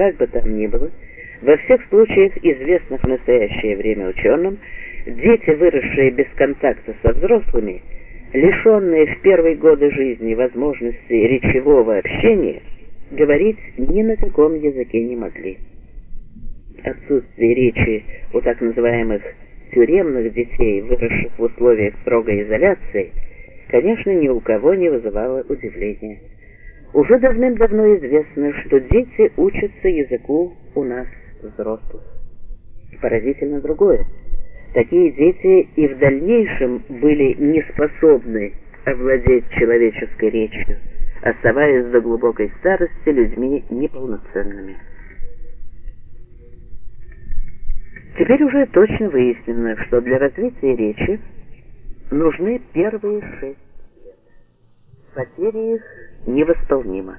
как бы там ни было, во всех случаях, известных в настоящее время ученым, дети, выросшие без контакта со взрослыми, лишенные в первые годы жизни возможности речевого общения, говорить ни на каком языке не могли. Отсутствие речи у так называемых тюремных детей, выросших в условиях строгой изоляции, конечно, ни у кого не вызывало удивления. Уже давным-давно известно, что дети учатся языку у нас, взрослых. Поразительно другое. Такие дети и в дальнейшем были не способны овладеть человеческой речью, оставаясь до глубокой старости людьми неполноценными. Теперь уже точно выяснено, что для развития речи нужны первые шесть их невосполнима.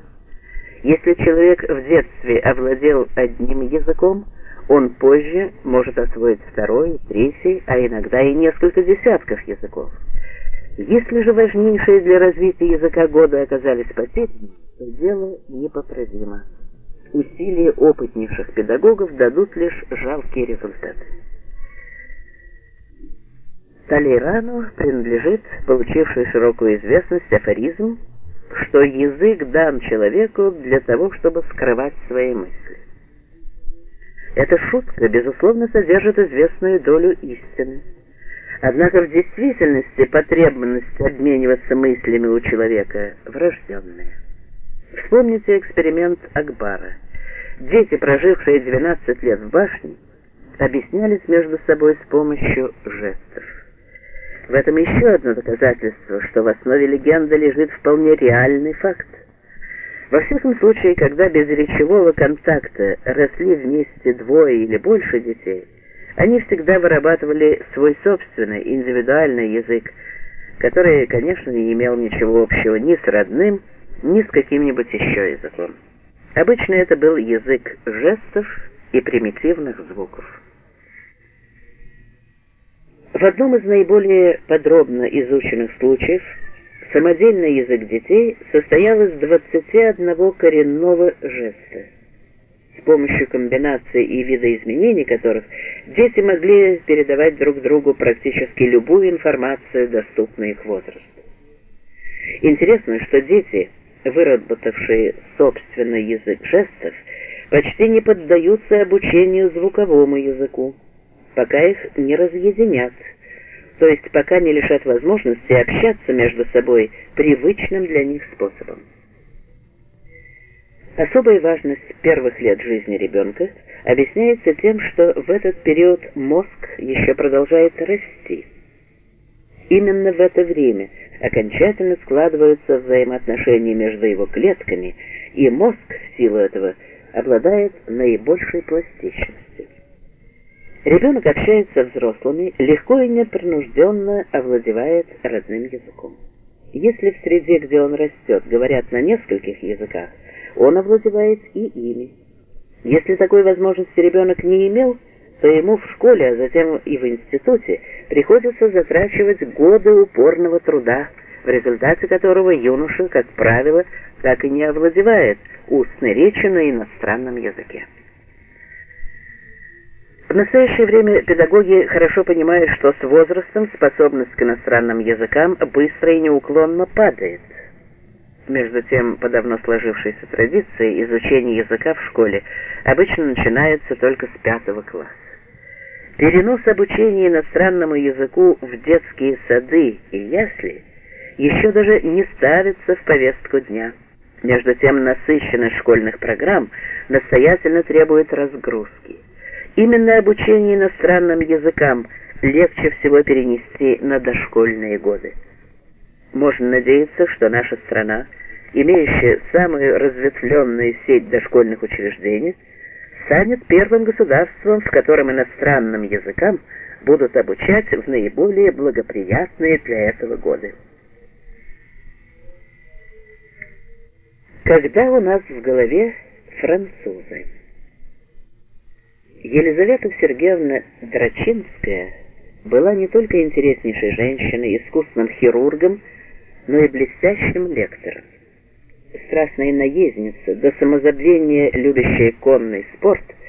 Если человек в детстве овладел одним языком, он позже может освоить второй, третий, а иногда и несколько десятков языков. Если же важнейшие для развития языка годы оказались потерянными, то дело непоправимо усилия опытнейших педагогов дадут лишь жалкие результаты. Талейрану принадлежит получивший широкую известность афоризм, что язык дан человеку для того, чтобы скрывать свои мысли. Эта шутка, безусловно, содержит известную долю истины. Однако в действительности потребность обмениваться мыслями у человека врожденная. Вспомните эксперимент Акбара. Дети, прожившие 12 лет в башне, объяснялись между собой с помощью жестов. В этом еще одно доказательство, что в основе легенды лежит вполне реальный факт. Во всяком случае, когда без речевого контакта росли вместе двое или больше детей, они всегда вырабатывали свой собственный индивидуальный язык, который, конечно, не имел ничего общего ни с родным, ни с каким-нибудь еще языком. Обычно это был язык жестов и примитивных звуков. В одном из наиболее подробно изученных случаев самодельный язык детей состоял из 21 коренного жеста, с помощью комбинаций и видоизменений которых дети могли передавать друг другу практически любую информацию, доступную их возрасту. Интересно, что дети – выработавшие собственный язык жестов, почти не поддаются обучению звуковому языку, пока их не разъединят, то есть пока не лишат возможности общаться между собой привычным для них способом. Особая важность первых лет жизни ребенка объясняется тем, что в этот период мозг еще продолжает расти. Именно в это время окончательно складываются взаимоотношения между его клетками, и мозг в силу этого обладает наибольшей пластичностью. Ребенок общается с взрослыми, легко и непринужденно овладевает родным языком. Если в среде, где он растет, говорят на нескольких языках, он овладевает и ими. Если такой возможности ребенок не имел, то ему в школе, а затем и в институте приходится затрачивать годы упорного труда, в результате которого юноша, как правило, так и не овладевает устной речью на иностранном языке. В настоящее время педагоги хорошо понимают, что с возрастом способность к иностранным языкам быстро и неуклонно падает. Между тем, по давно сложившейся традиции, изучение языка в школе обычно начинается только с пятого класса. Перенос обучения иностранному языку в детские сады и ясли еще даже не ставится в повестку дня. Между тем, насыщенность школьных программ настоятельно требует разгрузки. Именно обучение иностранным языкам легче всего перенести на дошкольные годы. Можно надеяться, что наша страна, имеющая самую разветвленную сеть дошкольных учреждений, станет первым государством, в котором иностранным языкам будут обучать в наиболее благоприятные для этого годы. Когда у нас в голове французы? Елизавета Сергеевна Драчинская была не только интереснейшей женщиной, искусным хирургом, но и блестящим лектором. страстная наездница, до самозабвения любящая конный спорт —